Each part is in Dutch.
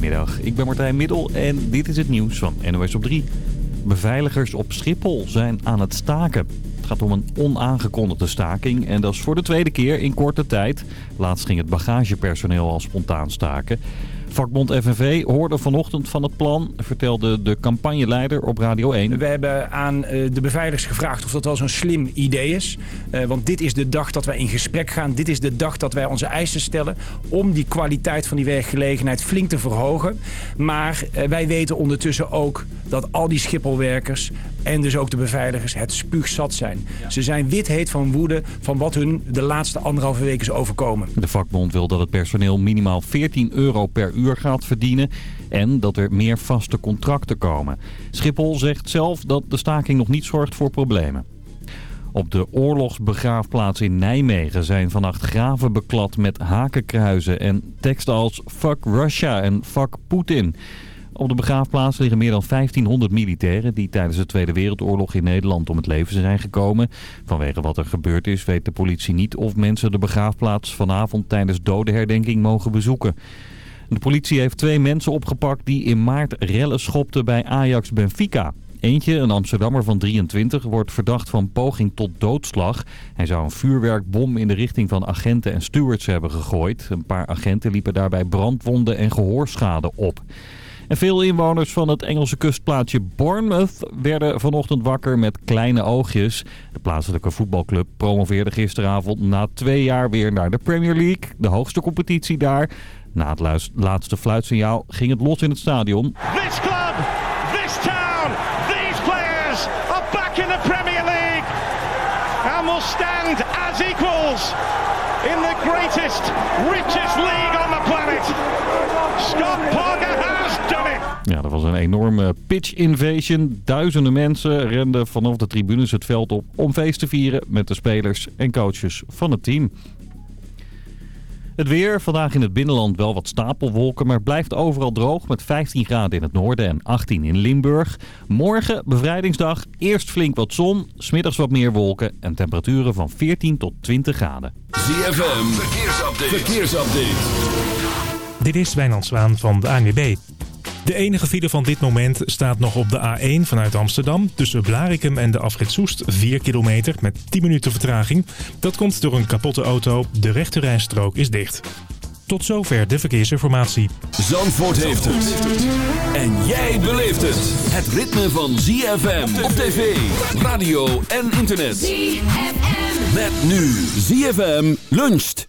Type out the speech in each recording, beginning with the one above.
Goedemiddag, ik ben Martijn Middel en dit is het nieuws van NOS op 3. Beveiligers op Schiphol zijn aan het staken. Het gaat om een onaangekondigde staking en dat is voor de tweede keer in korte tijd. Laatst ging het bagagepersoneel al spontaan staken. Vakbond FNV hoorde vanochtend van het plan, vertelde de campagneleider op Radio 1. We hebben aan eh, de beveiligers gevraagd of dat wel zo'n slim idee is. Eh, want dit is de dag dat wij in gesprek gaan. Dit is de dag dat wij onze eisen stellen om die kwaliteit van die werkgelegenheid flink te verhogen. Maar eh, wij weten ondertussen ook dat al die Schipholwerkers en dus ook de beveiligers het spuugzat zijn. Ze zijn wit heet van woede van wat hun de laatste anderhalve week is overkomen. De vakbond wil dat het personeel minimaal 14 euro per uur gaat verdienen en dat er meer vaste contracten komen. Schiphol zegt zelf dat de staking nog niet zorgt voor problemen. Op de oorlogsbegraafplaats in Nijmegen zijn vannacht graven beklad met hakenkruizen en teksten als Fuck Russia en Fuck Putin. Op de begraafplaats liggen meer dan 1500 militairen die tijdens de Tweede Wereldoorlog in Nederland om het leven zijn gekomen. Vanwege wat er gebeurd is weet de politie niet of mensen de begraafplaats vanavond tijdens dodenherdenking mogen bezoeken. De politie heeft twee mensen opgepakt die in maart rellen schopten bij Ajax Benfica. Eentje, een Amsterdammer van 23, wordt verdacht van poging tot doodslag. Hij zou een vuurwerkbom in de richting van agenten en stewards hebben gegooid. Een paar agenten liepen daarbij brandwonden en gehoorschade op. En veel inwoners van het Engelse kustplaatsje Bournemouth werden vanochtend wakker met kleine oogjes. De plaatselijke voetbalclub promoveerde gisteravond na twee jaar weer naar de Premier League, de hoogste competitie daar. Na het laatste fluitsignaal ging het los in het stadion. This club, this town, these players are back in the Premier League and will stand as equals in the greatest, richest league Ja, dat was een enorme pitch invasion. Duizenden mensen renden vanaf de tribunes het veld op om feest te vieren met de spelers en coaches van het team. Het weer, vandaag in het binnenland wel wat stapelwolken, maar blijft overal droog met 15 graden in het noorden en 18 in Limburg. Morgen, bevrijdingsdag, eerst flink wat zon, smiddags wat meer wolken en temperaturen van 14 tot 20 graden. ZFM, verkeersupdate. verkeersupdate. Dit is Wijnand Zwaan van de ANWB. De enige file van dit moment staat nog op de A1 vanuit Amsterdam... tussen Blarikum en de afrit Soest, 4 kilometer met 10 minuten vertraging. Dat komt door een kapotte auto. De rechterrijstrook is dicht. Tot zover de verkeersinformatie. Zandvoort heeft het. En jij beleeft het. Het ritme van ZFM op tv, radio en internet. ZFM. Met nu ZFM luncht.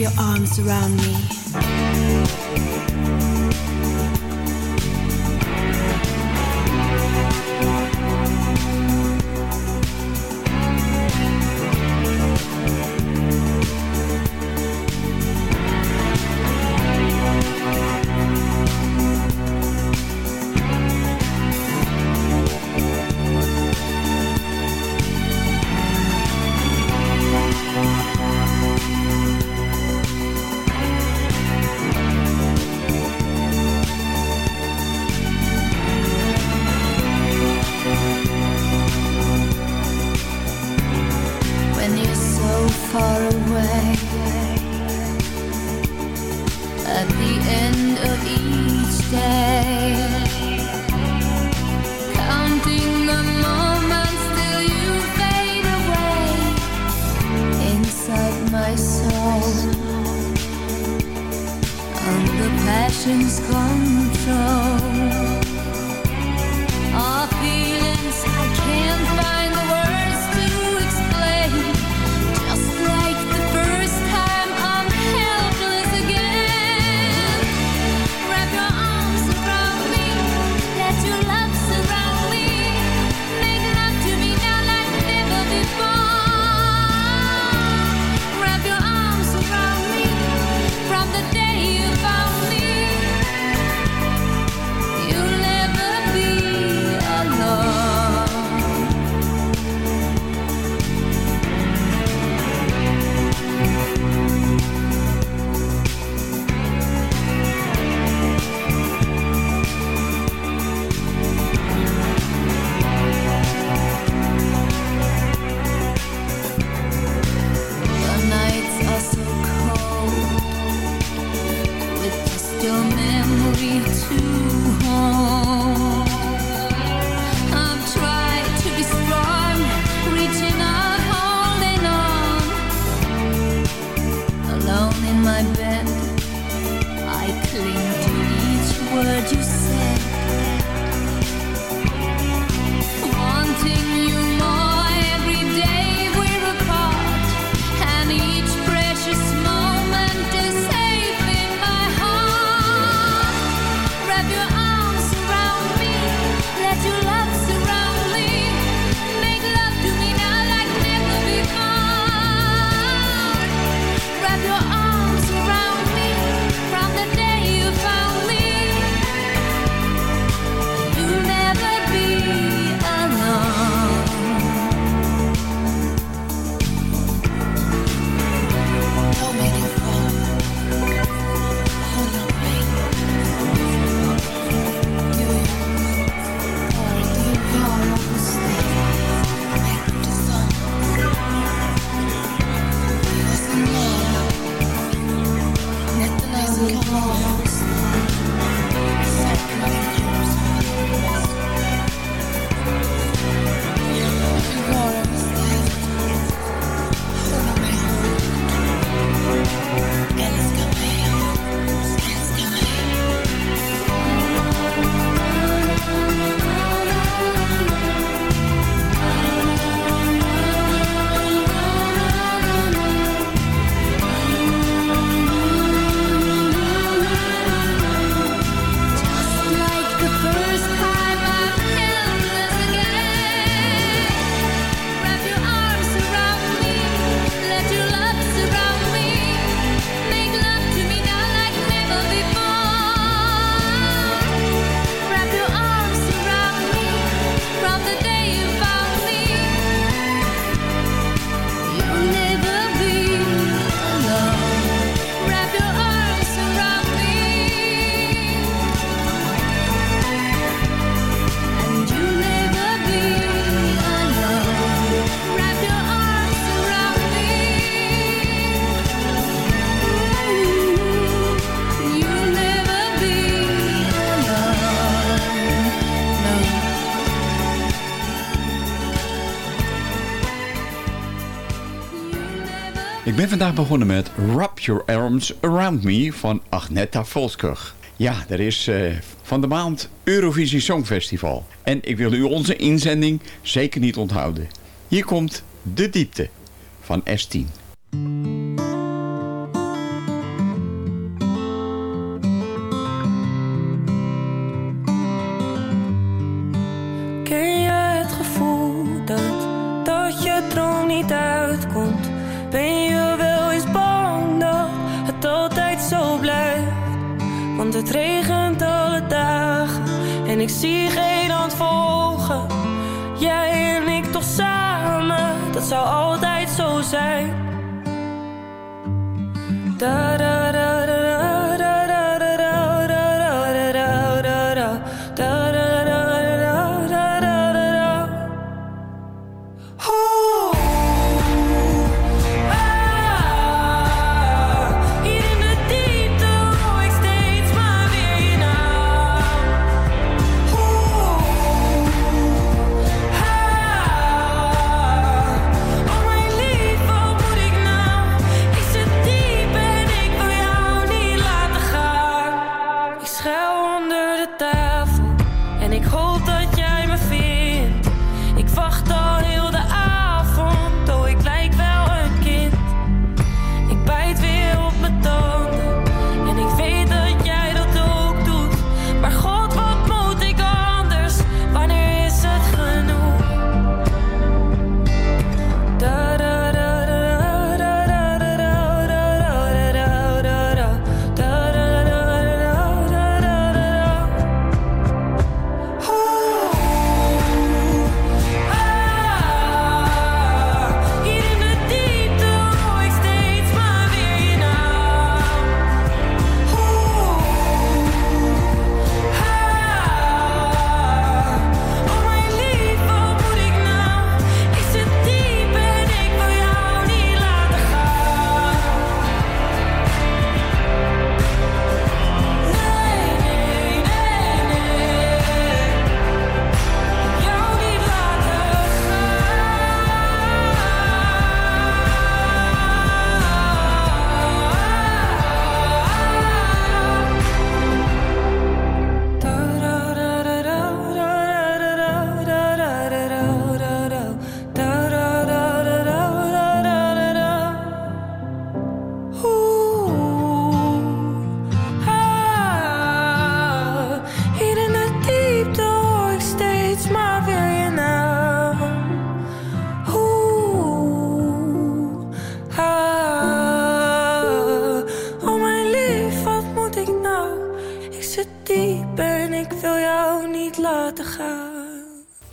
Your arms around me. vandaag begonnen met Wrap Your Arms Around Me van Agneta Volskug. Ja, er is eh, van de maand Eurovisie Songfestival. En ik wil u onze inzending zeker niet onthouden. Hier komt De Diepte van S10. ben je het regent alle dagen en ik zie geen handvolgen. Jij en ik toch samen, dat zou altijd zo zijn. Da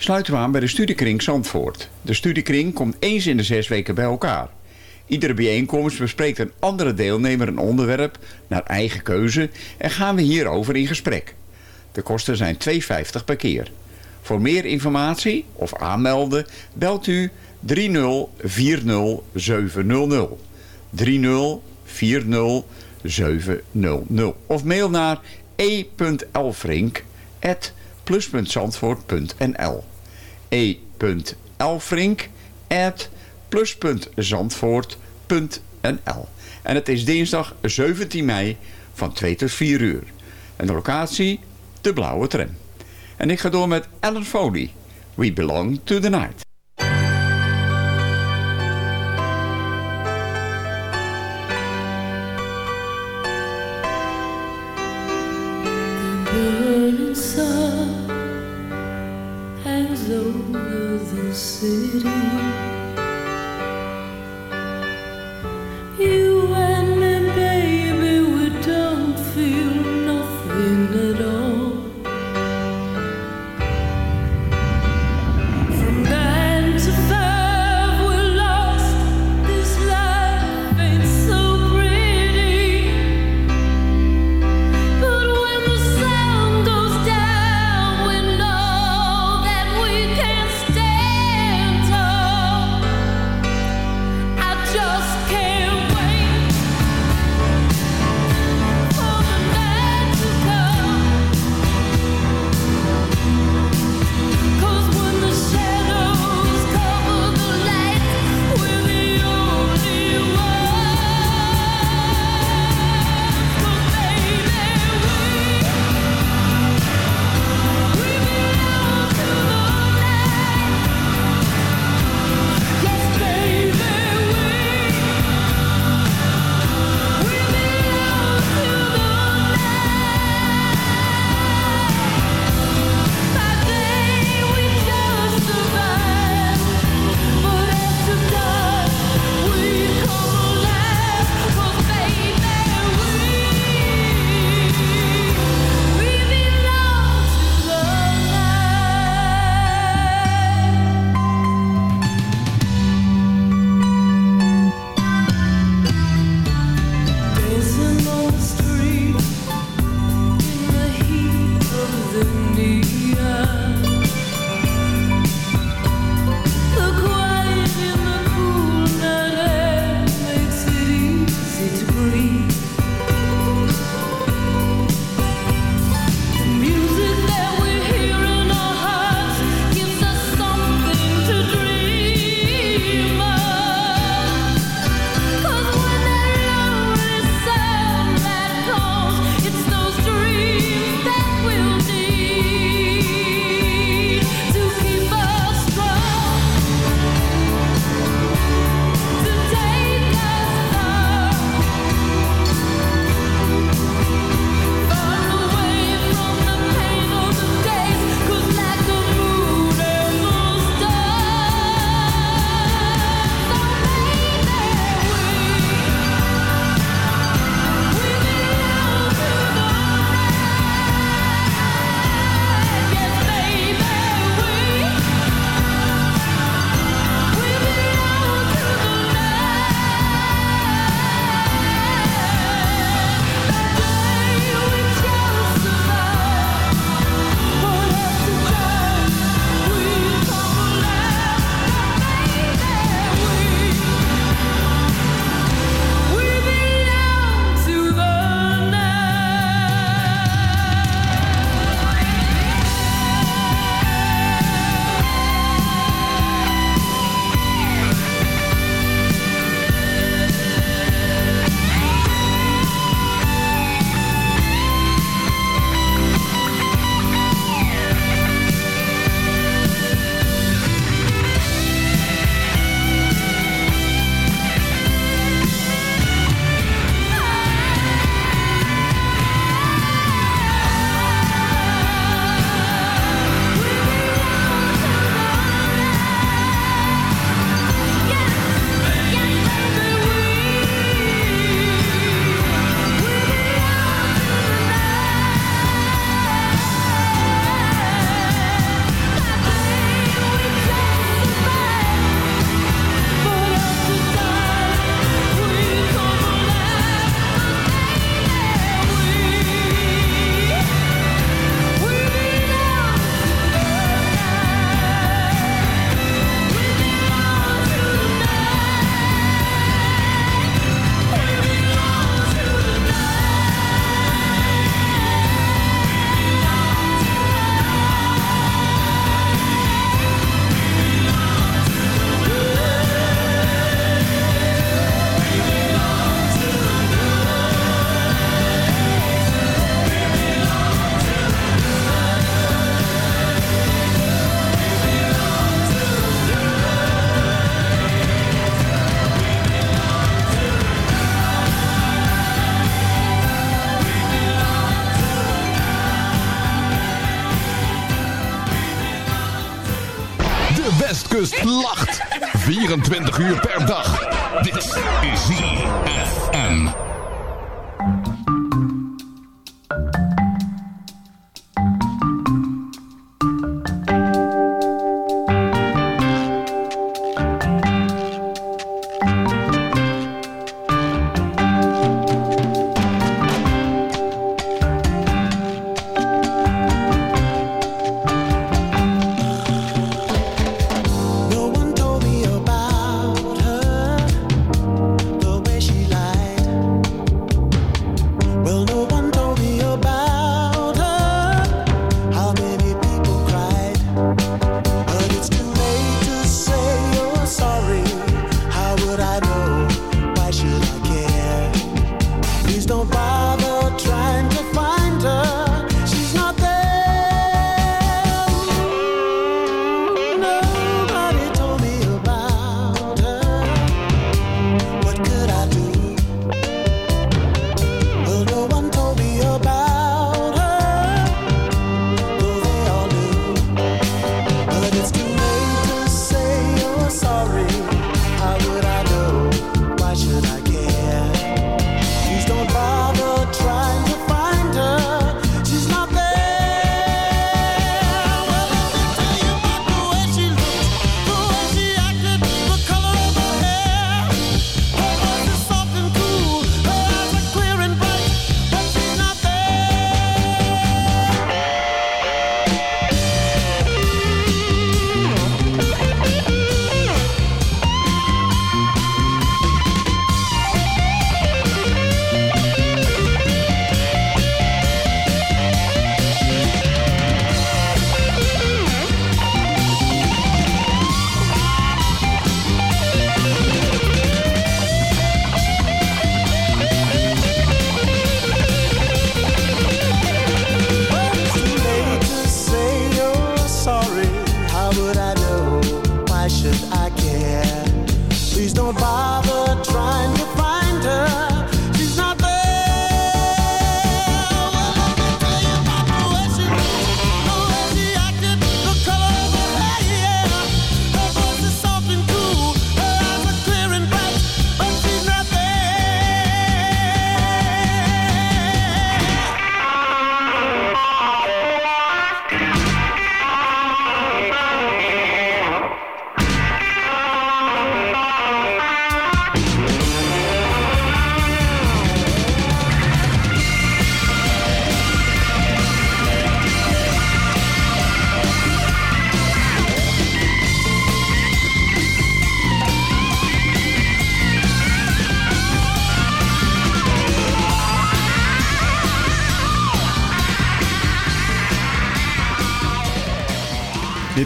Sluiten we aan bij de studiekring Zandvoort. De studiekring komt eens in de zes weken bij elkaar. Iedere bijeenkomst bespreekt een andere deelnemer een onderwerp naar eigen keuze en gaan we hierover in gesprek. De kosten zijn 2,50 per keer. Voor meer informatie of aanmelden belt u 3040700. 3040700 of mail naar e.elfrink.plus.zandvoort.nl e.elfrink.plus.zandvoort.nl En het is dinsdag 17 mei van 2 tot 4 uur. En de locatie, de blauwe tram. En ik ga door met Alan Foley. We belong to the night. City.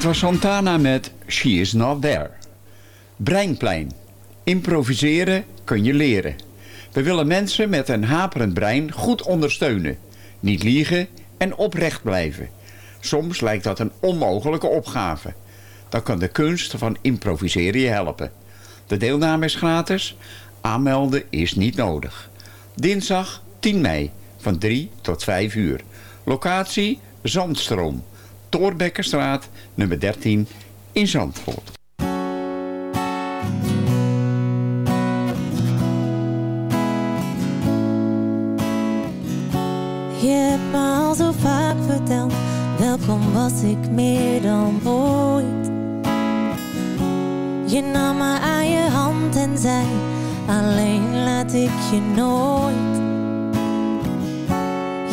Dit was Santana met She Is Not There. Breinplein. Improviseren kun je leren. We willen mensen met een haperend brein goed ondersteunen. Niet liegen en oprecht blijven. Soms lijkt dat een onmogelijke opgave. Dan kan de kunst van improviseren je helpen. De deelname is gratis. Aanmelden is niet nodig. Dinsdag 10 mei van 3 tot 5 uur. Locatie Zandstroom. Toorbekkerstraat nummer 13 in Zandvoort. Je hebt me al zo vaak verteld, welkom was ik meer dan ooit. Je nam me aan je hand en zei, alleen laat ik je nooit.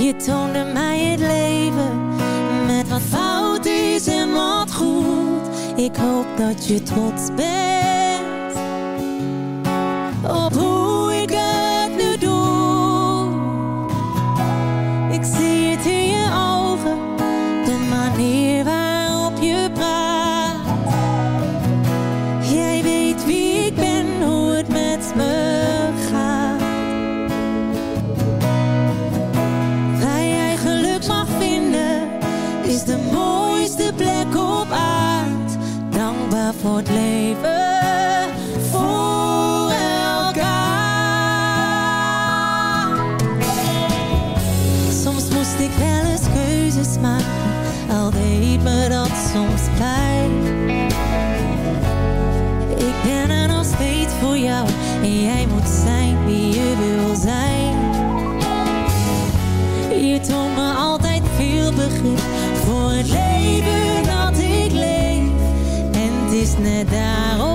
Je toonde mij het leven is helemaal goed. Ik hoop dat je trots bent op hoe voor het leven dat ik leef. En het is net daarom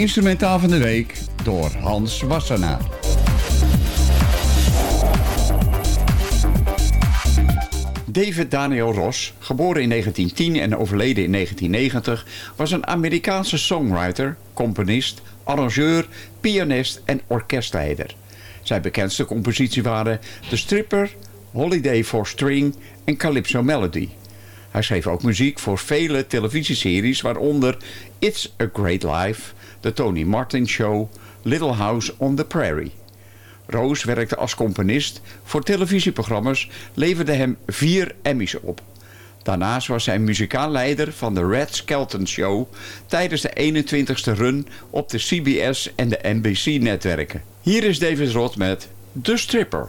instrumentaal van de week door Hans Wassenaar. David Daniel Ross, geboren in 1910 en overleden in 1990, was een Amerikaanse songwriter, componist, arrangeur, pianist en orkestleider. Zijn bekendste composities waren The Stripper, Holiday for String en Calypso Melody. Hij schreef ook muziek voor vele televisieseries, waaronder It's a Great Life, The Tony Martin Show, Little House on the Prairie. Roos werkte als componist voor televisieprogramma's, leverde hem vier Emmys op. Daarnaast was hij muzikaal leider van de Red Skelton Show tijdens de 21ste run op de CBS en de NBC-netwerken. Hier is David Roth met The Stripper.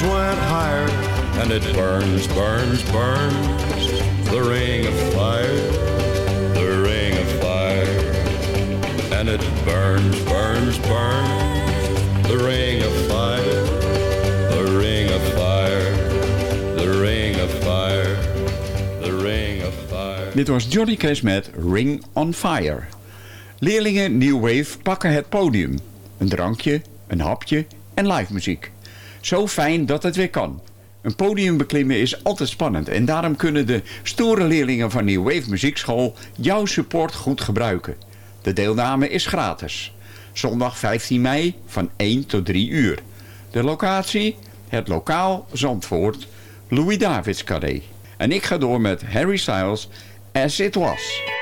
flames went higher. And it burns, burns, burns. The ring of fire, the ring of fire. And it burns, burns, burns. The ring of fire, the ring of fire, the ring of fire, the ring of fire. Dit was Johnny Cash met Ring on Fire. Leerlingen New Wave pakken het podium. Een drankje, een hapje en live muziek. Zo fijn dat het weer kan. Een podium beklimmen is altijd spannend en daarom kunnen de stoere leerlingen van New Wave Muziekschool jouw support goed gebruiken. De deelname is gratis. Zondag 15 mei van 1 tot 3 uur. De locatie? Het lokaal Zandvoort, Louis Davids Carré. En ik ga door met Harry Styles, As It Was.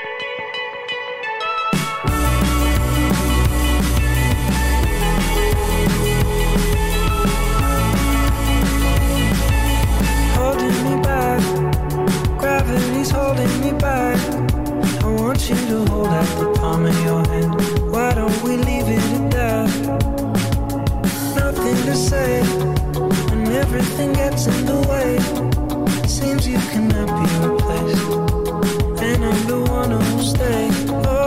You to hold out the palm of your hand. Why don't we leave it at that? Nothing to say when everything gets in the way. Seems you cannot be replaced, and I'm the one who'll stay. Oh,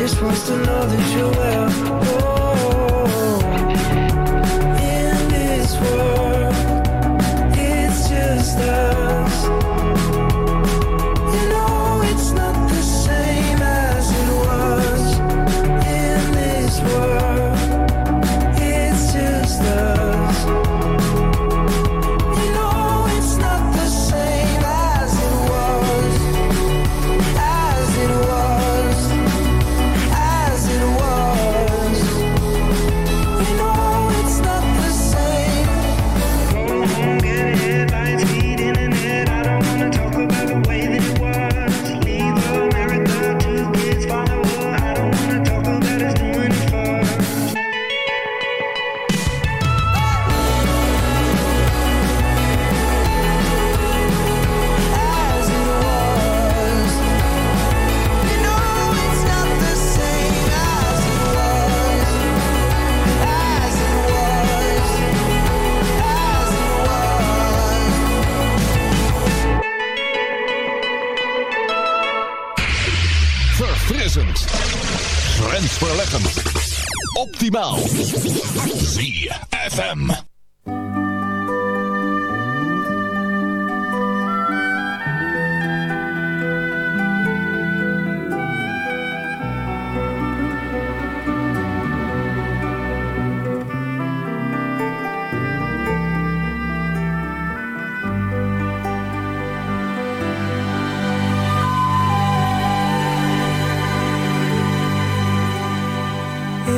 just wants to know that you're well.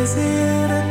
Is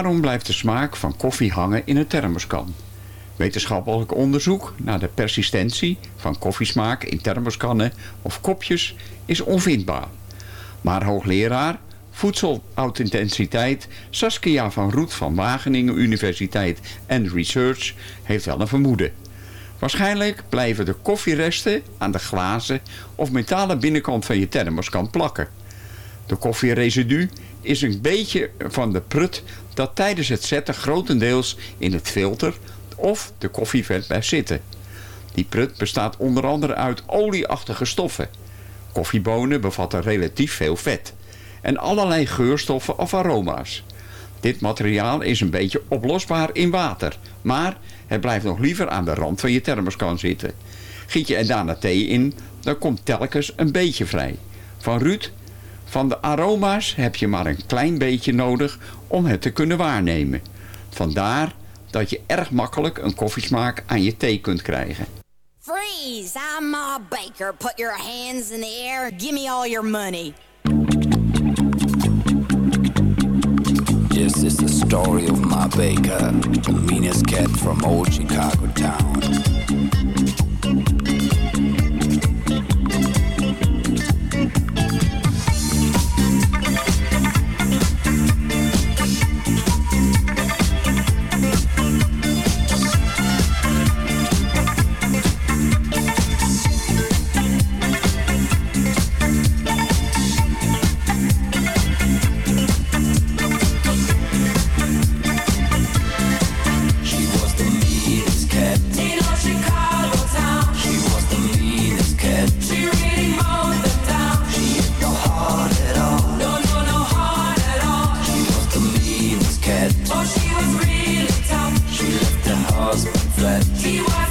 Waarom blijft de smaak van koffie hangen in een thermoskan? Wetenschappelijk onderzoek naar de persistentie van koffiesmaak in thermoskannen of kopjes is onvindbaar. Maar hoogleraar voedselauthenticiteit Saskia van Roet van Wageningen Universiteit en Research heeft wel een vermoeden. Waarschijnlijk blijven de koffieresten aan de glazen of metalen binnenkant van je thermoskan plakken. De koffieresidu is een beetje van de prut dat tijdens het zetten grotendeels in het filter of de koffievet blijft zitten. Die prut bestaat onder andere uit olieachtige stoffen. Koffiebonen bevatten relatief veel vet en allerlei geurstoffen of aroma's. Dit materiaal is een beetje oplosbaar in water, maar het blijft nog liever aan de rand van je thermoskan zitten. Giet je er daarna thee in, dan komt telkens een beetje vrij. Van Ruud, van de aroma's heb je maar een klein beetje nodig om het te kunnen waarnemen. Vandaar dat je erg makkelijk een koffiesmaak aan je thee kunt krijgen. Freeze! I'm Ma Baker. Put your hands in the air. Give me all your money. This is the story of Ma Baker, the meanest cat from old Chicago town. husband fled.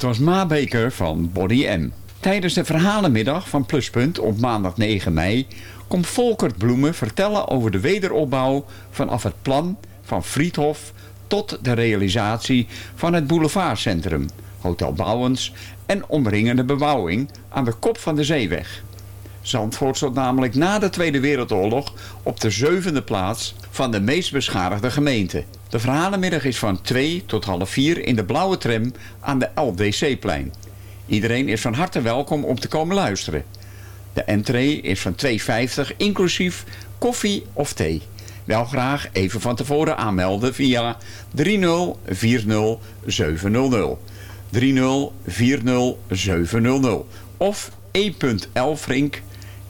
Dit was Ma Baker van Body M. Tijdens de verhalenmiddag van Pluspunt op maandag 9 mei... komt Volkert Bloemen vertellen over de wederopbouw... vanaf het plan van Friedhof tot de realisatie van het boulevardcentrum... Hotel Bouwens en omringende bebouwing aan de kop van de zeeweg. Zandvoort stond namelijk na de Tweede Wereldoorlog op de zevende plaats van de meest beschadigde gemeenten. De verhalenmiddag is van 2 tot half 4 in de blauwe tram aan de LDC-plein. Iedereen is van harte welkom om te komen luisteren. De entree is van 2,50 inclusief koffie of thee. Wel graag even van tevoren aanmelden via 3040 700. 700 of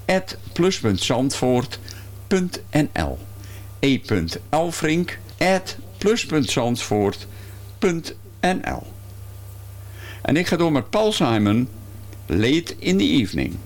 at plus.zandvoort.nl e.elfrink at plus.zandvoort.nl En ik ga door met Paul Simon, Late in the Evening.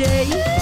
Yeah.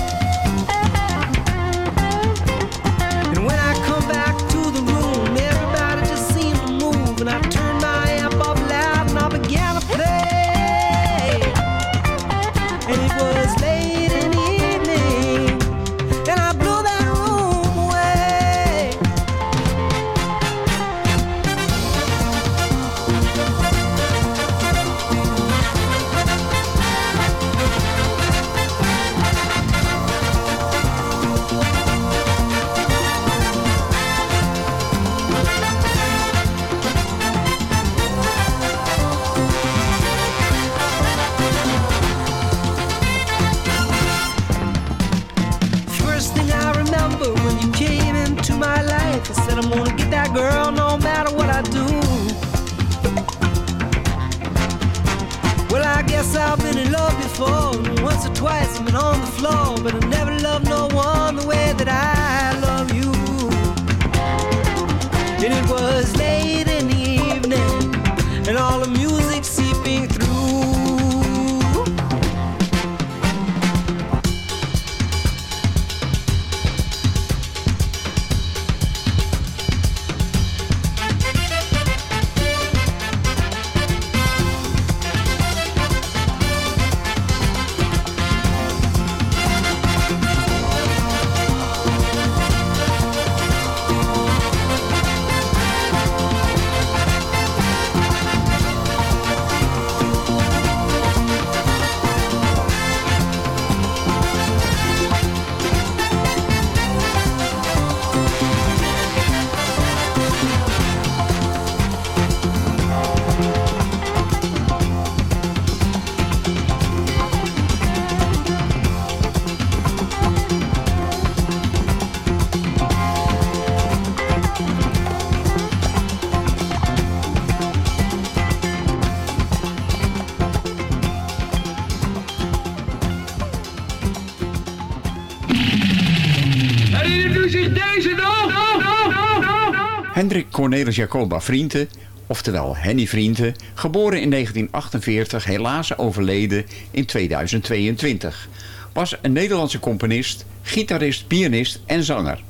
Cornelis Jacoba Vrienden, oftewel Henny Vrienden, geboren in 1948, helaas overleden in 2022, was een Nederlandse componist, gitarist, pianist en zanger.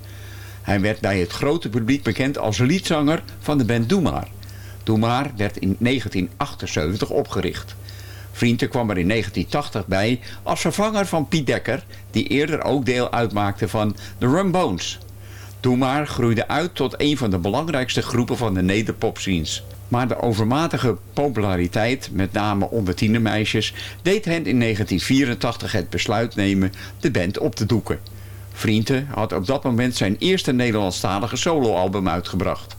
Hij werd bij het grote publiek bekend als liedzanger van de band Doemar. Doemar werd in 1978 opgericht. Vrienden kwam er in 1980 bij als vervanger van Piet Dekker, die eerder ook deel uitmaakte van The Rumbones. Doemar groeide uit tot een van de belangrijkste groepen van de nederpopscenes. Maar de overmatige populariteit, met name onder tienermeisjes, deed hen in 1984 het besluit nemen de band op te doeken. Vrienden had op dat moment zijn eerste Nederlandstalige soloalbum uitgebracht.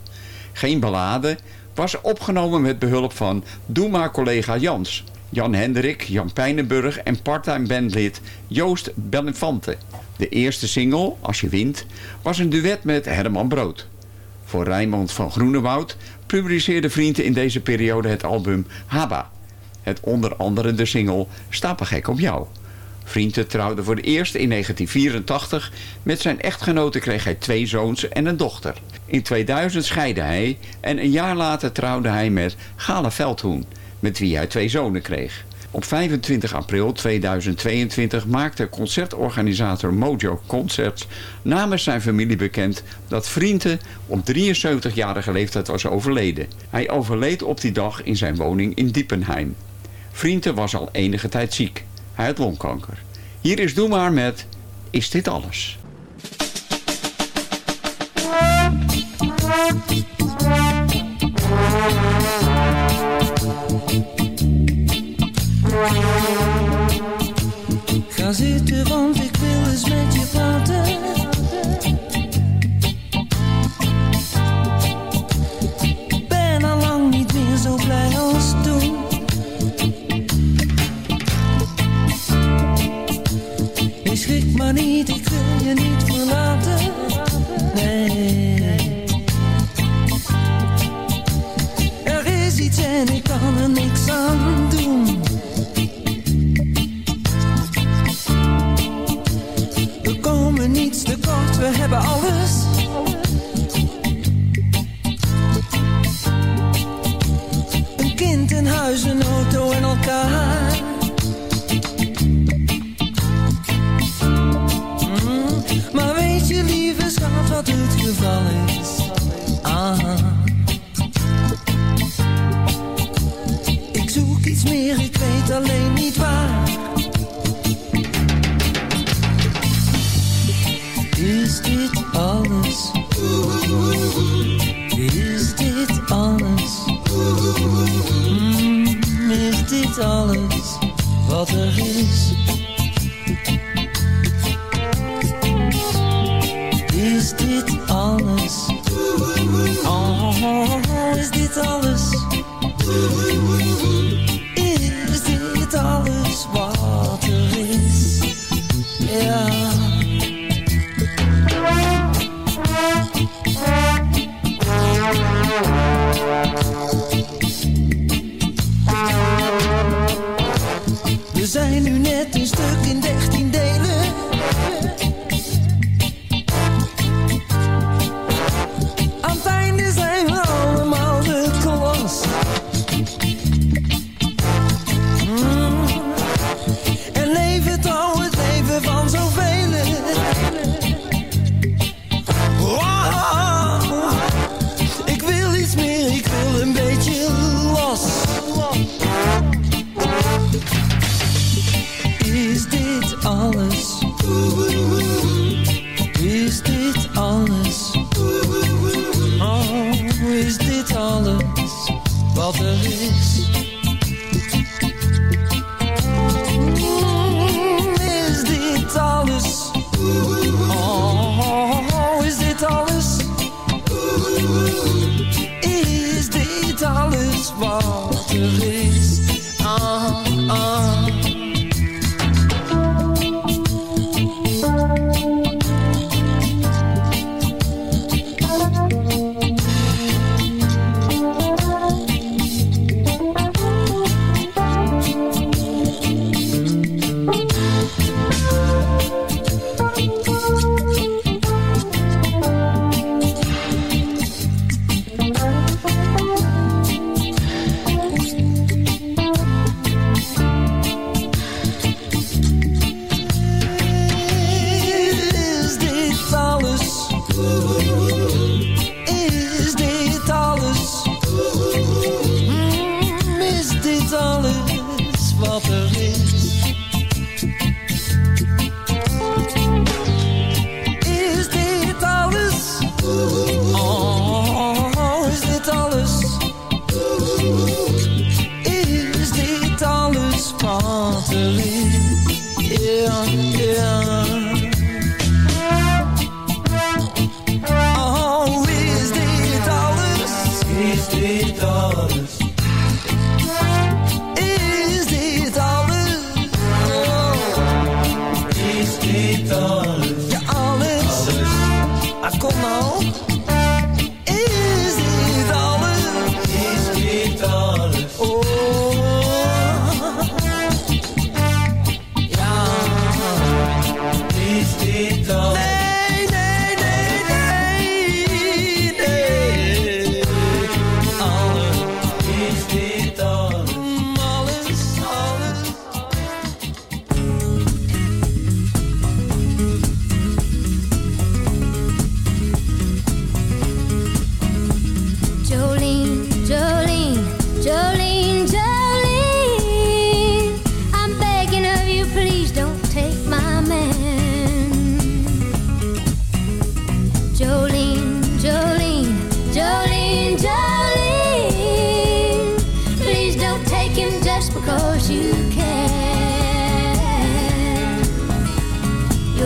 geen ballade, was opgenomen met behulp van Doe maar collega Jans, Jan Hendrik, Jan Pijnenburg en parttime bandlid Joost Bellinfante. De eerste single, Als je wint, was een duet met Herman Brood. Voor Rijnmond van Groenewoud publiceerde Vrienden in deze periode het album Haba. Het onder andere de single Stapelgek op jou. Vrienden trouwde voor de eerst in 1984. Met zijn echtgenote kreeg hij twee zoons en een dochter. In 2000 scheidde hij en een jaar later trouwde hij met Gala Veldhoen, met wie hij twee zonen kreeg. Op 25 april 2022 maakte concertorganisator Mojo Concerts namens zijn familie bekend dat Vrienden op 73-jarige leeftijd was overleden. Hij overleed op die dag in zijn woning in Diepenheim. Vrienden was al enige tijd ziek. Hij had longkanker. Hier is Doe maar met Is dit alles? Ga zitten, want ik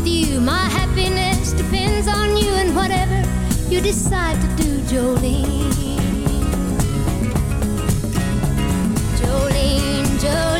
with you. My happiness depends on you and whatever you decide to do, Jolene. Jolene, Jolene, Jolene,